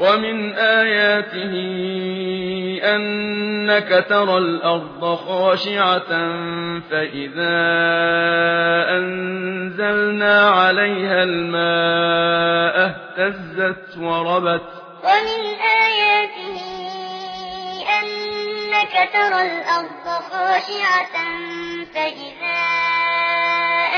ومن آياته أنك ترى الأرض خاشعة فإذا أنزلنا عليها الماء اهتزت وربت ومن آياته أنك ترى الأرض خاشعة فإذا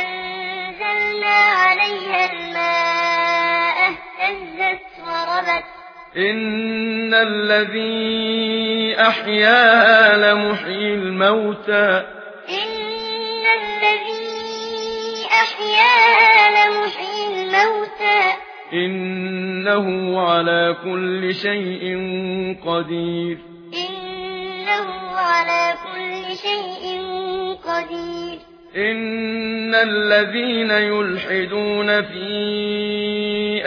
أنزلنا عليها الماء اهتزت وربت ان الذي احيا لمحيي الموتى ان الذي احيا لمحيي الموتى انه على كل شيء قدير انه على كل شيء قدير ان الذين يلحدون في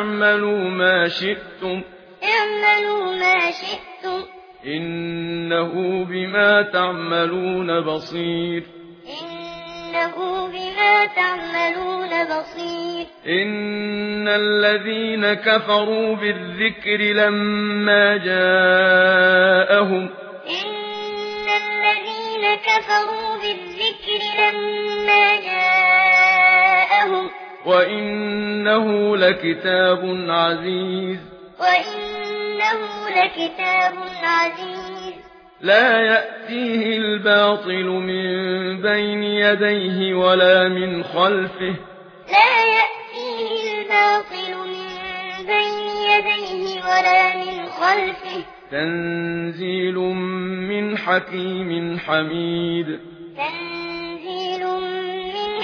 اعملوا ما شئتم. اعملوا ما شئتم. انه بما تعملون بصير انه بما تعملون بصير ان الذين كفروا بالذكر لما جاءهم ان الذين كفروا بالذكر لما وإنه لكتاب عزيز وإنه لكتاب عزيز لا يأتيه الباطل من بين يديه ولا من خلفه لا يأتيه الباطل من بين يديه ولا من خلفه تنزيل من حكيم حميد تنزيل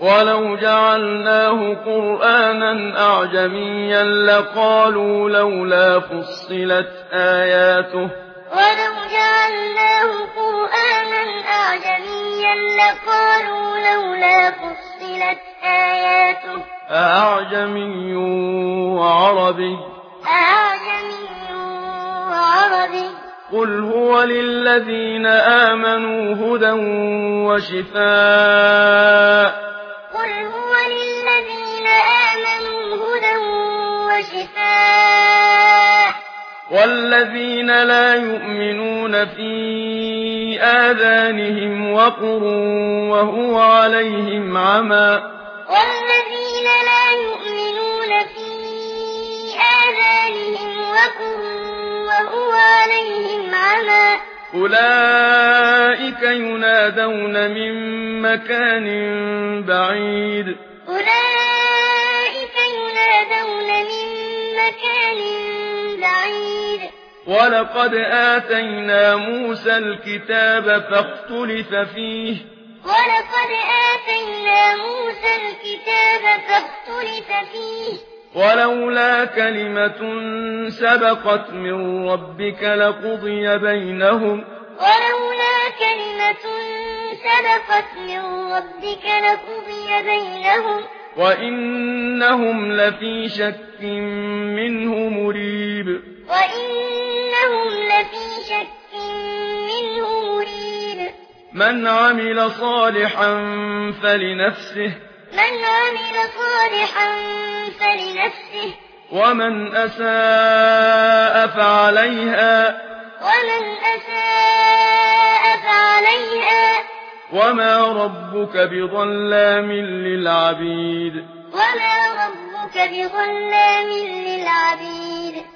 ولو جعلناه قرآنا أعجميا لقالوا لولا فصلت آياته ولو جعلناه قرآنا أعجميا لقالوا لولا فصلت آياته أعجمي وعربي أعجمي وعربي قل هو للذين آمنوا هدى وشفاء قل هو للذين آمنوا هدى وشفاء والذين لا يؤمنون في آذانهم وقر وهو عليهم عمى. والذين لا يؤمنون في آذانهم وقر وهو عليهم عمى. أولئك ينادون من مكان بعيد أولئك ينادون من مكان بعيد وَلَقَدْ آتَيْنَا مُوسَى الْكِتَابَ فَاخْتُلِفَ فِيهِ وَلَقَدْ آتَيْنَا مُوسَى الْكِتَابَ فَاخْتُلِفَ فِيهِ ولولا كلمة سبقت من ربك لقضي بينهم ولولا كلمة سبقت من ربك لقضي بينهم وإنهم لفي شك منه مريب وإنهم من عمل صالحا فلنفسه من عمل صالحا فلنفسه ومن أساء فعليها ومن أساء فعليها وما ربك بظلام للعبيد. وما ربك بظلام للعبيد.